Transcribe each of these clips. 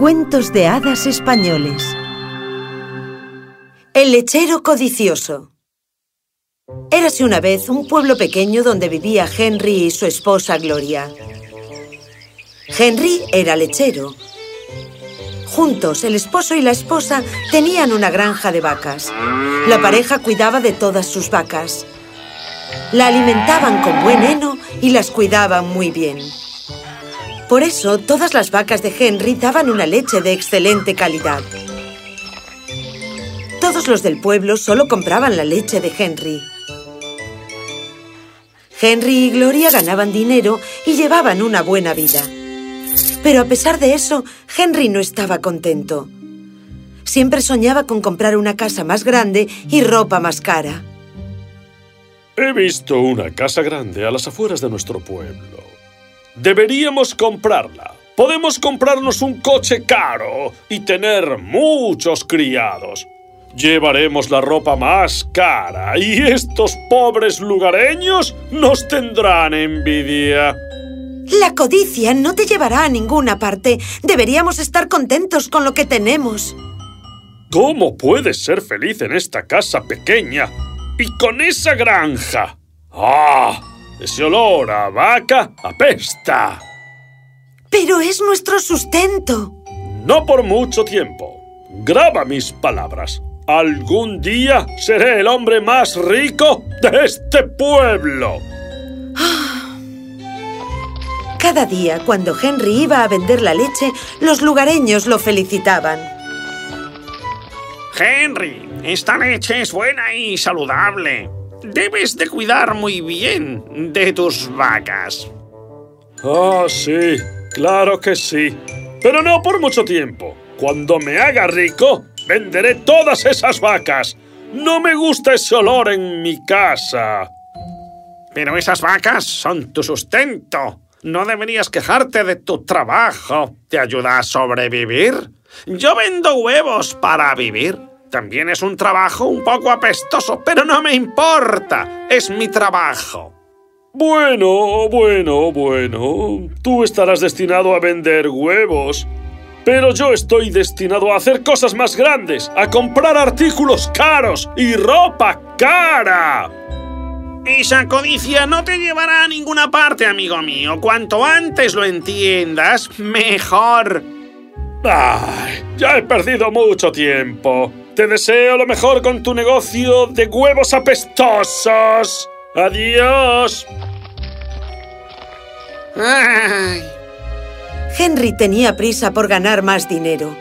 Cuentos de hadas españoles El lechero codicioso Érase una vez un pueblo pequeño donde vivía Henry y su esposa Gloria. Henry era lechero. Juntos, el esposo y la esposa tenían una granja de vacas. La pareja cuidaba de todas sus vacas. La alimentaban con buen heno y las cuidaban muy bien. Por eso, todas las vacas de Henry daban una leche de excelente calidad. Todos los del pueblo solo compraban la leche de Henry. Henry y Gloria ganaban dinero y llevaban una buena vida. Pero a pesar de eso, Henry no estaba contento. Siempre soñaba con comprar una casa más grande y ropa más cara. He visto una casa grande a las afueras de nuestro pueblo. Deberíamos comprarla. Podemos comprarnos un coche caro y tener muchos criados. Llevaremos la ropa más cara y estos pobres lugareños nos tendrán envidia. La codicia no te llevará a ninguna parte. Deberíamos estar contentos con lo que tenemos. ¿Cómo puedes ser feliz en esta casa pequeña y con esa granja? ¡Ah! Ese olor a vaca apesta. Pero es nuestro sustento. No por mucho tiempo. Graba mis palabras. Algún día seré el hombre más rico de este pueblo. Cada día, cuando Henry iba a vender la leche, los lugareños lo felicitaban. Henry, esta leche es buena y saludable. Debes de cuidar muy bien de tus vacas. Ah, sí, claro que sí. Pero no por mucho tiempo. Cuando me haga rico, venderé todas esas vacas. No me gusta ese olor en mi casa. Pero esas vacas son tu sustento. No deberías quejarte de tu trabajo. ¿Te ayuda a sobrevivir? Yo vendo huevos para vivir. También es un trabajo un poco apestoso, pero no me importa. Es mi trabajo. Bueno, bueno, bueno. Tú estarás destinado a vender huevos. Pero yo estoy destinado a hacer cosas más grandes, a comprar artículos caros y ropa cara. Esa codicia no te llevará a ninguna parte, amigo mío. Cuanto antes lo entiendas, mejor. Ay, ya he perdido mucho tiempo. Te deseo lo mejor con tu negocio de huevos apestosos. Adiós. Ay. Henry tenía prisa por ganar más dinero.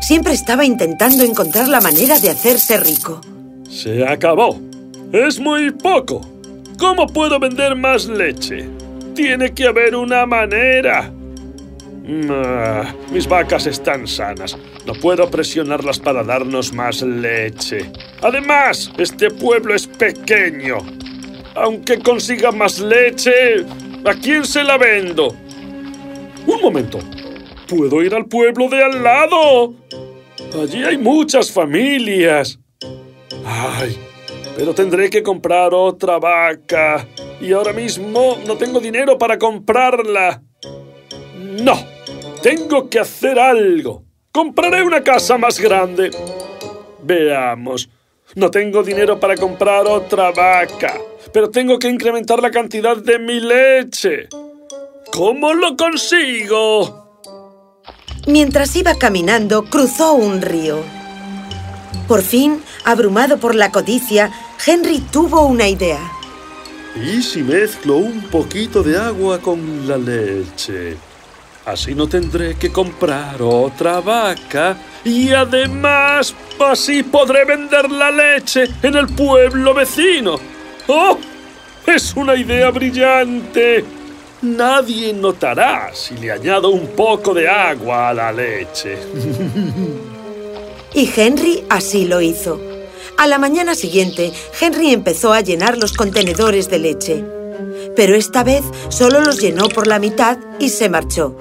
Siempre estaba intentando encontrar la manera de hacerse rico. Se acabó. Es muy poco. ¿Cómo puedo vender más leche? Tiene que haber una manera. Ah, mis vacas están sanas. No puedo presionarlas para darnos más leche. Además, este pueblo es pequeño. Aunque consiga más leche, ¿a quién se la vendo? Un momento. ¿Puedo ir al pueblo de al lado? Allí hay muchas familias. Ay, pero tendré que comprar otra vaca. Y ahora mismo no tengo dinero para comprarla. No, tengo que hacer algo. Compraré una casa más grande. Veamos. No tengo dinero para comprar otra vaca, pero tengo que incrementar la cantidad de mi leche. ¿Cómo lo consigo? Mientras iba caminando, cruzó un río. Por fin, abrumado por la codicia, Henry tuvo una idea. ¿Y si mezclo un poquito de agua con la leche? Así no tendré que comprar otra vaca y además así podré vender la leche en el pueblo vecino. ¡Oh! Es una idea brillante. Nadie notará si le añado un poco de agua a la leche. Y Henry así lo hizo. A la mañana siguiente, Henry empezó a llenar los contenedores de leche. Pero esta vez solo los llenó por la mitad y se marchó.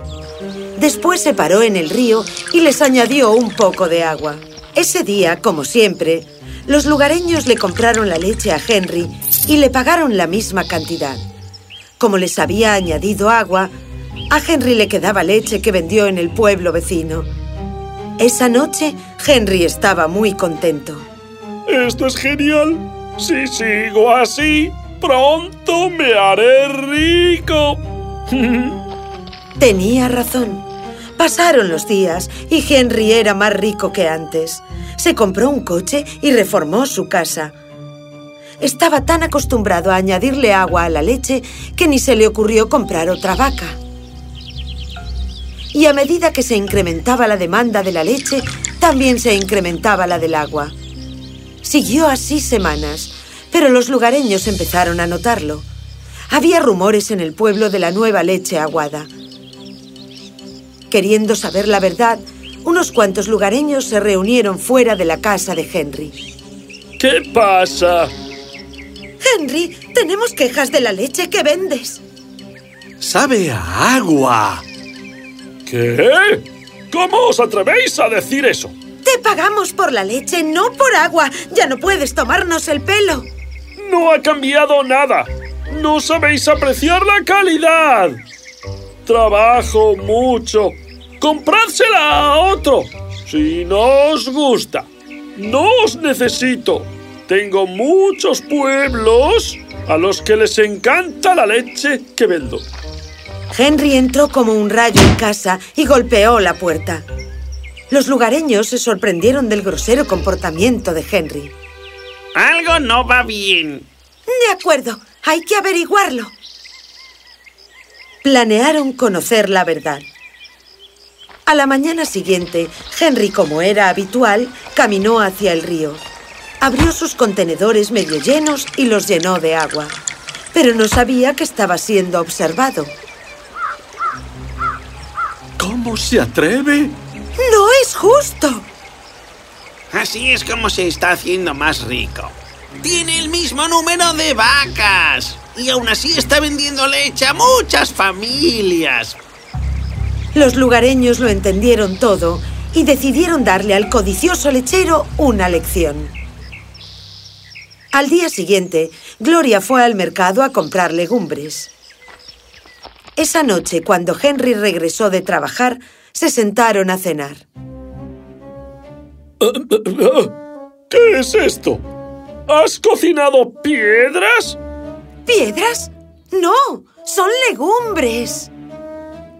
Después se paró en el río y les añadió un poco de agua. Ese día, como siempre, los lugareños le compraron la leche a Henry y le pagaron la misma cantidad. Como les había añadido agua, a Henry le quedaba leche que vendió en el pueblo vecino. Esa noche, Henry estaba muy contento. ¡Esto es genial! Si sigo así, pronto me haré rico. Tenía razón. Pasaron los días y Henry era más rico que antes. Se compró un coche y reformó su casa. Estaba tan acostumbrado a añadirle agua a la leche que ni se le ocurrió comprar otra vaca. Y a medida que se incrementaba la demanda de la leche, también se incrementaba la del agua. Siguió así semanas, pero los lugareños empezaron a notarlo. Había rumores en el pueblo de la nueva leche aguada. Queriendo saber la verdad, unos cuantos lugareños se reunieron fuera de la casa de Henry. ¿Qué pasa? Henry, tenemos quejas de la leche que vendes. Sabe a agua. ¿Qué? ¿Cómo os atrevéis a decir eso? Te pagamos por la leche, no por agua. Ya no puedes tomarnos el pelo. No ha cambiado nada. No sabéis apreciar la calidad. Trabajo mucho. Comprádsela a otro. Si no os gusta. No os necesito. Tengo muchos pueblos a los que les encanta la leche que vendo. Henry entró como un rayo en casa y golpeó la puerta. Los lugareños se sorprendieron del grosero comportamiento de Henry. Algo no va bien. De acuerdo, hay que averiguarlo. Planearon conocer la verdad. A la mañana siguiente, Henry, como era habitual, caminó hacia el río. Abrió sus contenedores medio llenos y los llenó de agua. Pero no sabía que estaba siendo observado. ¿Cómo se atreve? ¡No es justo! Así es como se está haciendo más rico. Tiene el mismo número de vacas. Y aún así está vendiendo leche a muchas familias. Los lugareños lo entendieron todo y decidieron darle al codicioso lechero una lección. Al día siguiente, Gloria fue al mercado a comprar legumbres. Esa noche, cuando Henry regresó de trabajar, se sentaron a cenar. ¿Qué es esto? ¿Has cocinado piedras? ¿Piedras? No, son legumbres.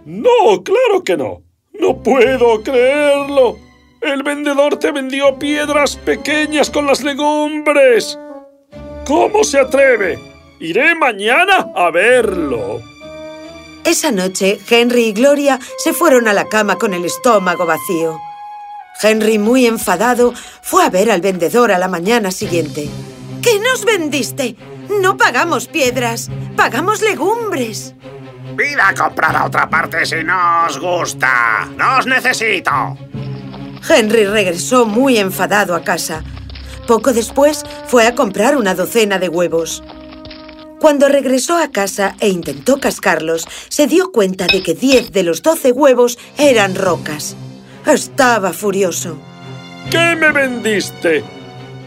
No, claro que no. No puedo creerlo. El vendedor te vendió piedras pequeñas con las legumbres. ¿Cómo se atreve? Iré mañana a verlo. Esa noche, Henry y Gloria se fueron a la cama con el estómago vacío. Henry, muy enfadado, fue a ver al vendedor a la mañana siguiente. ¿Qué nos vendiste? No pagamos piedras, pagamos legumbres. Id a comprar a otra parte si no os gusta. ¡No os necesito! Henry regresó muy enfadado a casa. Poco después fue a comprar una docena de huevos. Cuando regresó a casa e intentó cascarlos, se dio cuenta de que 10 de los 12 huevos eran rocas. Estaba furioso. ¿Qué me vendiste?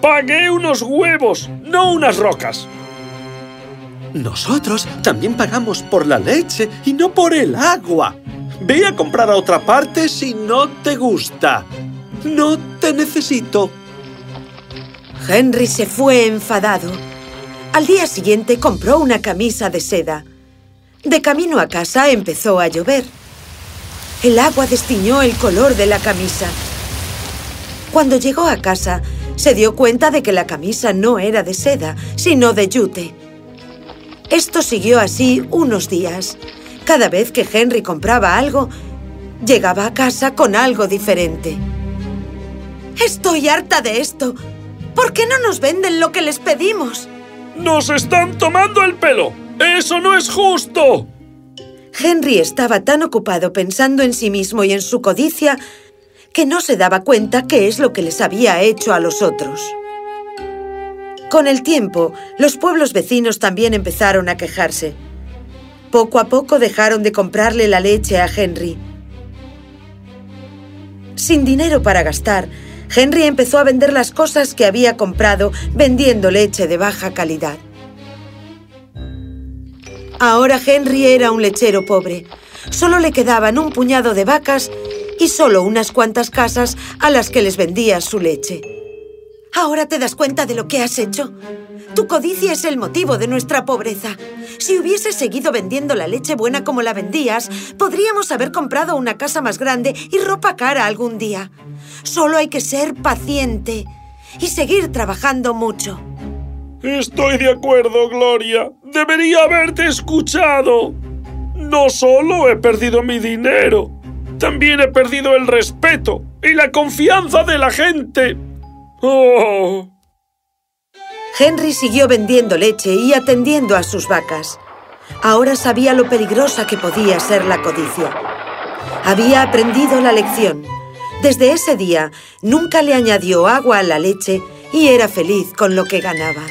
Pagué unos huevos, no unas rocas. Nosotros también pagamos por la leche y no por el agua. Ve a comprar a otra parte si no te gusta. No te necesito. Henry se fue enfadado. Al día siguiente compró una camisa de seda. De camino a casa empezó a llover. El agua destiñó el color de la camisa. Cuando llegó a casa, se dio cuenta de que la camisa no era de seda, sino de yute. Esto siguió así unos días. Cada vez que Henry compraba algo, llegaba a casa con algo diferente. Estoy harta de esto. ¿Por qué no nos venden lo que les pedimos? ¡Nos están tomando el pelo! ¡Eso no es justo! Henry estaba tan ocupado pensando en sí mismo y en su codicia que no se daba cuenta qué es lo que les había hecho a los otros. Con el tiempo, los pueblos vecinos también empezaron a quejarse. Poco a poco dejaron de comprarle la leche a Henry. Sin dinero para gastar, Henry empezó a vender las cosas que había comprado vendiendo leche de baja calidad. Ahora Henry era un lechero pobre. Solo le quedaban un puñado de vacas y solo unas cuantas casas a las que les vendía su leche. ¿Ahora te das cuenta de lo que has hecho? Tu codicia es el motivo de nuestra pobreza. Si hubieses seguido vendiendo la leche buena como la vendías, podríamos haber comprado una casa más grande y ropa cara algún día. Solo hay que ser paciente y seguir trabajando mucho. Estoy de acuerdo, Gloria. Debería haberte escuchado. No solo he perdido mi dinero, también he perdido el respeto y la confianza de la gente. Oh. Henry siguió vendiendo leche y atendiendo a sus vacas. Ahora sabía lo peligrosa que podía ser la codicia. Había aprendido la lección. Desde ese día, nunca le añadió agua a la leche y era feliz con lo que ganaba.